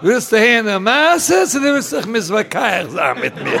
willst du hier in der Maße, oder willst du dich miswakaich sein mit mir?